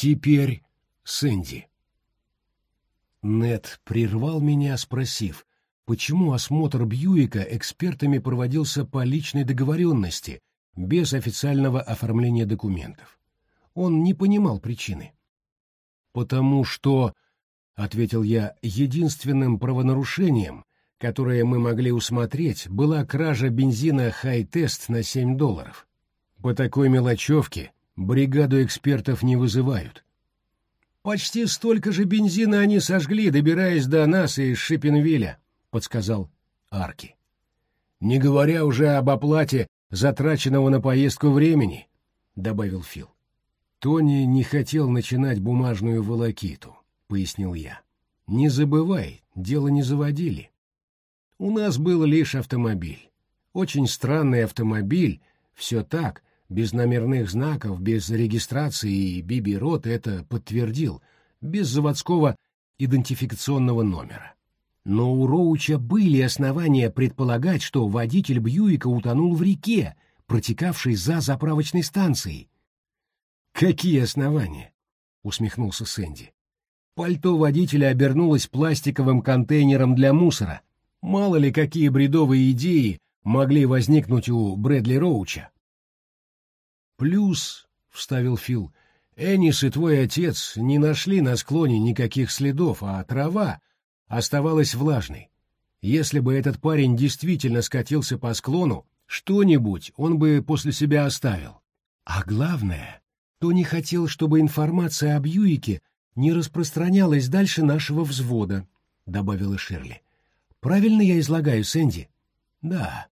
Теперь Сэнди. Нед прервал меня, спросив, почему осмотр Бьюика экспертами проводился по личной договоренности, без официального оформления документов. Он не понимал причины. «Потому что», — ответил я, — «единственным правонарушением, которое мы могли усмотреть, была кража бензина «Хай-тест» на 7 долларов. По такой мелочевке бригаду экспертов не вызывают. «Почти столько же бензина они сожгли, добираясь до нас из Шиппенвилля», — подсказал Арки. «Не говоря уже об оплате затраченного на поездку времени», — добавил Фил. «Тони не хотел начинать бумажную волокиту», — пояснил я. «Не забывай, дело не заводили. У нас был лишь автомобиль. Очень странный автомобиль, все так, без номерных знаков, без регистрации, и Биби Рот это подтвердил, без заводского идентификационного номера. Но у Роуча были основания предполагать, что водитель Бьюика утонул в реке, протекавшей за заправочной станцией. «Какие основания?» — усмехнулся Сэнди. Пальто водителя обернулось пластиковым контейнером для мусора. Мало ли какие бредовые идеи могли возникнуть у Брэдли Роуча. «Плюс», — вставил Фил, — «Эннис и твой отец не нашли на склоне никаких следов, а трава оставалась влажной. Если бы этот парень действительно скатился по склону, что-нибудь он бы после себя оставил. А главное, Тони хотел, чтобы информация об Юике не распространялась дальше нашего взвода», — добавила Ширли. «Правильно я излагаю, Сэнди?» «Да»,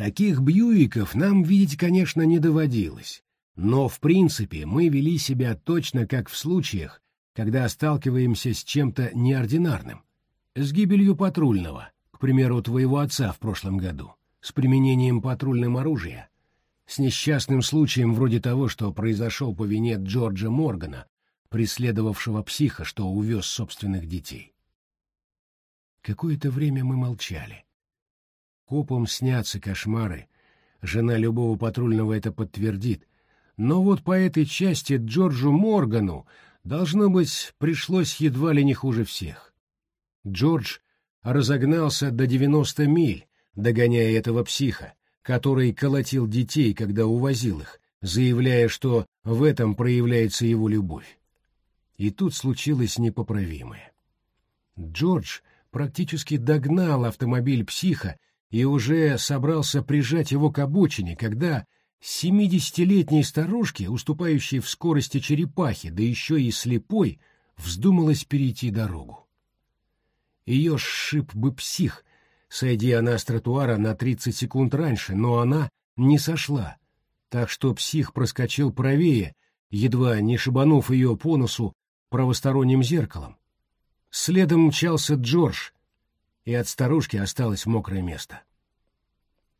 Таких Бьюиков нам видеть, конечно, не доводилось, но, в принципе, мы вели себя точно как в случаях, когда сталкиваемся с чем-то неординарным. С гибелью патрульного, к примеру, твоего отца в прошлом году, с применением патрульным оружия, с несчастным случаем вроде того, что произошел по вине Джорджа Моргана, преследовавшего психа, что увез собственных детей. Какое-то время мы молчали. Копам снятся кошмары. Жена любого патрульного это подтвердит. Но вот по этой части Джорджу Моргану, должно быть, пришлось едва ли не хуже всех. Джордж разогнался до 90 миль, догоняя этого психа, который колотил детей, когда увозил их, заявляя, что в этом проявляется его любовь. И тут случилось непоправимое. Джордж практически догнал автомобиль психа и уже собрался прижать его к обочине, когда семидесятилетней старушке, уступающей в скорости черепахи, да еще и слепой, вздумалось перейти дорогу. Ее сшиб бы псих, сойди она с тротуара на тридцать секунд раньше, но она не сошла, так что псих проскочил правее, едва не шибанув ее по носу правосторонним зеркалом. Следом мчался Джордж, и от старушки осталось мокрое место.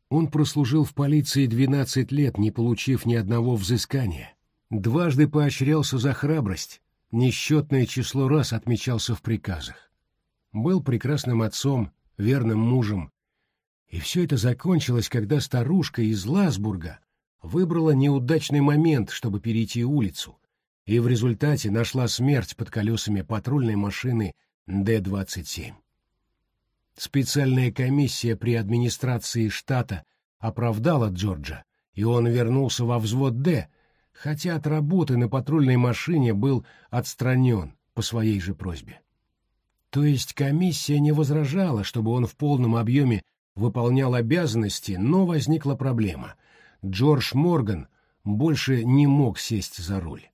Он прослужил в полиции двенадцать лет, не получив ни одного взыскания. Дважды поощрялся за храбрость, несчетное число раз отмечался в приказах. Был прекрасным отцом, верным мужем. И все это закончилось, когда старушка из Ласбурга выбрала неудачный момент, чтобы перейти улицу, и в результате нашла смерть под колесами патрульной машины Д-27. Специальная комиссия при администрации штата оправдала Джорджа, и он вернулся во взвод «Д», хотя от работы на патрульной машине был отстранен по своей же просьбе. То есть комиссия не возражала, чтобы он в полном объеме выполнял обязанности, но возникла проблема. Джордж Морган больше не мог сесть за руль.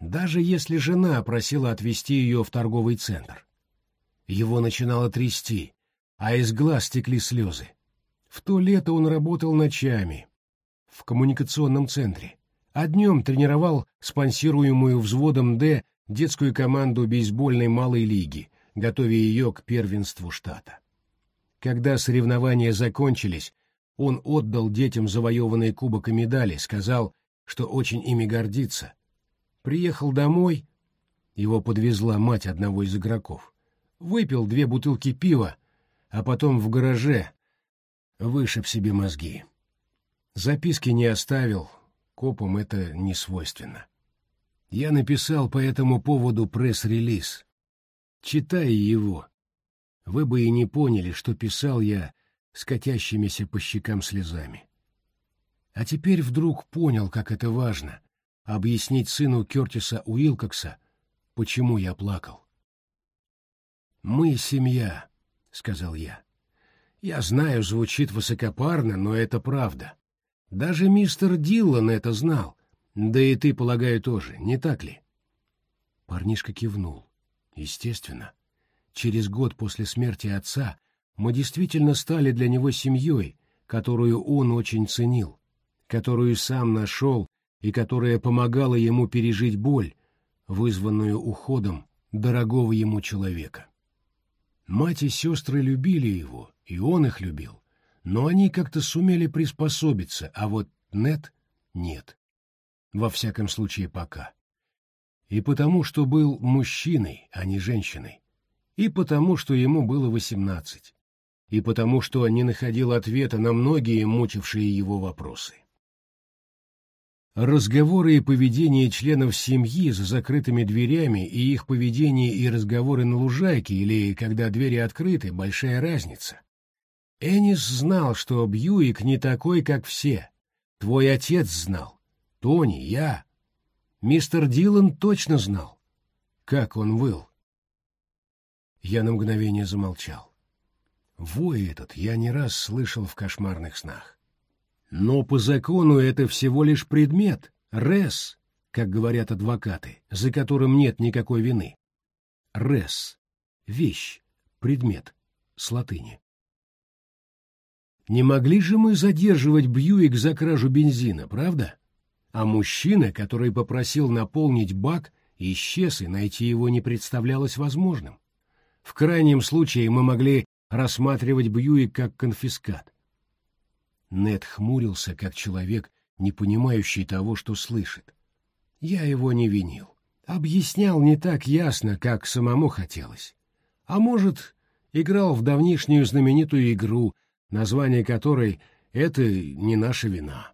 Даже если жена просила отвезти ее в торговый центр. Его начинало трясти, а из глаз текли слезы. В то лето он работал ночами в коммуникационном центре, а днем тренировал спонсируемую взводом «Д» детскую команду бейсбольной малой лиги, готовя ее к первенству штата. Когда соревнования закончились, он отдал детям завоеванные кубок и медали, сказал, что очень ими гордится. Приехал домой, его подвезла мать одного из игроков, выпил две бутылки пива, а потом в гараже вышиб себе мозги. Записки не оставил, копам это не свойственно. Я написал по этому поводу пресс-релиз. Читая его, вы бы и не поняли, что писал я с катящимися по щекам слезами. А теперь вдруг понял, как это важно — объяснить сыну Кертиса Уилкокса, почему я плакал. «Мы — семья», — сказал я. «Я знаю, звучит высокопарно, но это правда. Даже мистер Диллан это знал. Да и ты, полагаю, тоже, не так ли?» Парнишка кивнул. «Естественно. Через год после смерти отца мы действительно стали для него семьей, которую он очень ценил, которую сам нашел и которая помогала ему пережить боль, вызванную уходом дорогого ему человека. Мать и сестры любили его, и он их любил, но они как-то сумели приспособиться, а вот Нет — нет. Во всяком случае, пока. И потому, что был мужчиной, а не женщиной. И потому, что ему было восемнадцать. И потому, что не находил ответа на многие мучившие его вопросы. Разговоры и поведение членов семьи за закрытыми дверями и их поведение и разговоры на лужайке или когда двери открыты — большая разница. Энис знал, что Бьюик не такой, как все. Твой отец знал. Тони, я. Мистер Дилан точно знал. Как он выл. Я на мгновение замолчал. Вой этот я не раз слышал в кошмарных снах. Но по закону это всего лишь предмет, рес, как говорят адвокаты, за которым нет никакой вины. Рес — вещь, предмет, с латыни. Не могли же мы задерживать Бьюик за кражу бензина, правда? А мужчина, который попросил наполнить бак, исчез, и найти его не представлялось возможным. В крайнем случае мы могли рассматривать Бьюик как конфискат. Нед хмурился, как человек, не понимающий того, что слышит. Я его не винил. Объяснял не так ясно, как самому хотелось. А может, играл в давнишнюю знаменитую игру, название которой «Это не наша вина».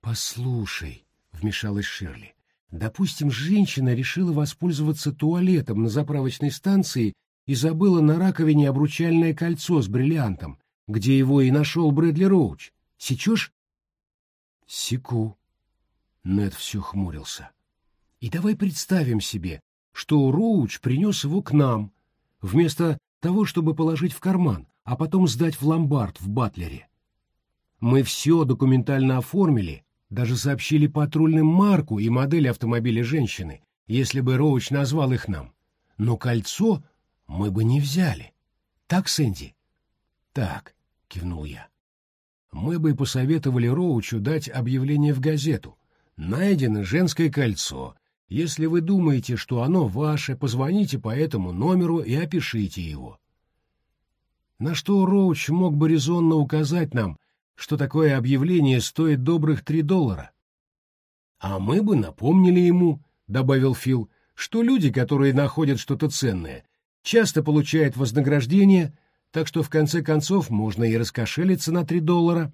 «Послушай», — вмешалась Ширли, — «допустим, женщина решила воспользоваться туалетом на заправочной станции и забыла на раковине обручальное кольцо с бриллиантом, где его и нашел Брэдли Роуч. Сечешь? Секу. Нед все хмурился. И давай представим себе, что Роуч принес его к нам, вместо того, чтобы положить в карман, а потом сдать в ломбард в Батлере. Мы все документально оформили, даже сообщили патрульным марку и модель автомобиля женщины, если бы Роуч назвал их нам. Но кольцо мы бы не взяли. Так, Сэнди? Так кивнул я. Мы бы посоветовали Роучу дать объявление в газету. Найдено женское кольцо. Если вы думаете, что оно ваше, позвоните по этому номеру и опишите его. На что Роуч мог бы резонно указать нам, что такое объявление стоит добрых три доллара. А мы бы напомнили ему, — добавил Фил, — что люди, которые находят что-то ценное, часто получают вознаграждение — так что в конце концов можно и раскошелиться на три доллара.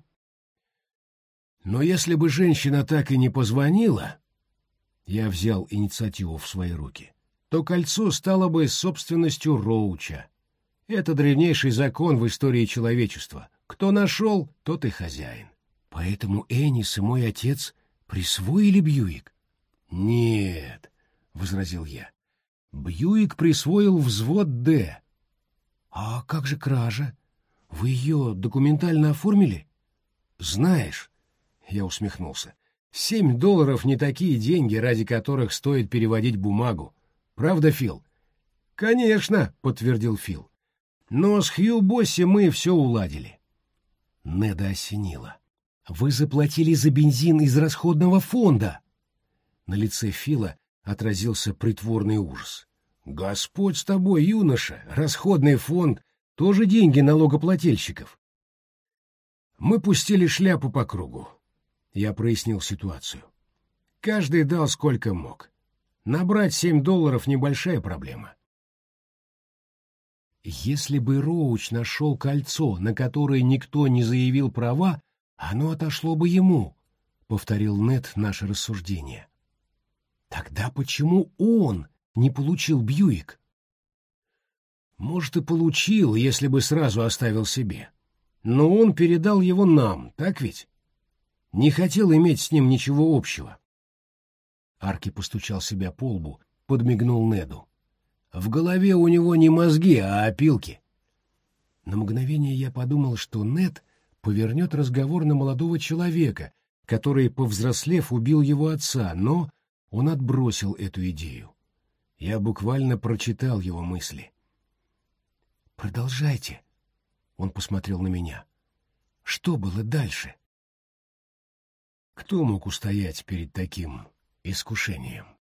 Но если бы женщина так и не позвонила, я взял инициативу в свои руки, то кольцо стало бы собственностью Роуча. Это древнейший закон в истории человечества. Кто нашел, тот и хозяин. Поэтому Энис и мой отец присвоили Бьюик? Нет, — возразил я. Бьюик присвоил взвод «Д», «А как же кража? Вы ее документально оформили?» «Знаешь», — я усмехнулся, — «семь долларов не такие деньги, ради которых стоит переводить бумагу. Правда, Фил?» «Конечно», — подтвердил Фил. «Но с Хью Босси мы все уладили». Неда осенила. «Вы заплатили за бензин из расходного фонда!» На лице Фила отразился притворный ужас. Господь с тобой, юноша, расходный фонд — тоже деньги налогоплательщиков. Мы пустили шляпу по кругу. Я прояснил ситуацию. Каждый дал сколько мог. Набрать семь долларов — небольшая проблема. Если бы Роуч нашел кольцо, на которое никто не заявил права, оно отошло бы ему, — повторил Нет наше рассуждение. Тогда почему он не получил Бьюик? Может, и получил, если бы сразу оставил себе. Но он передал его нам, так ведь? Не хотел иметь с ним ничего общего. Арки постучал себя по лбу, подмигнул Неду. В голове у него не мозги, а опилки. На мгновение я подумал, что Нед повернет разговор на молодого человека, который, повзрослев, убил его отца, но он отбросил эту идею. Я буквально прочитал его мысли. «Продолжайте», — он посмотрел на меня. «Что было дальше?» Кто мог устоять перед таким искушением?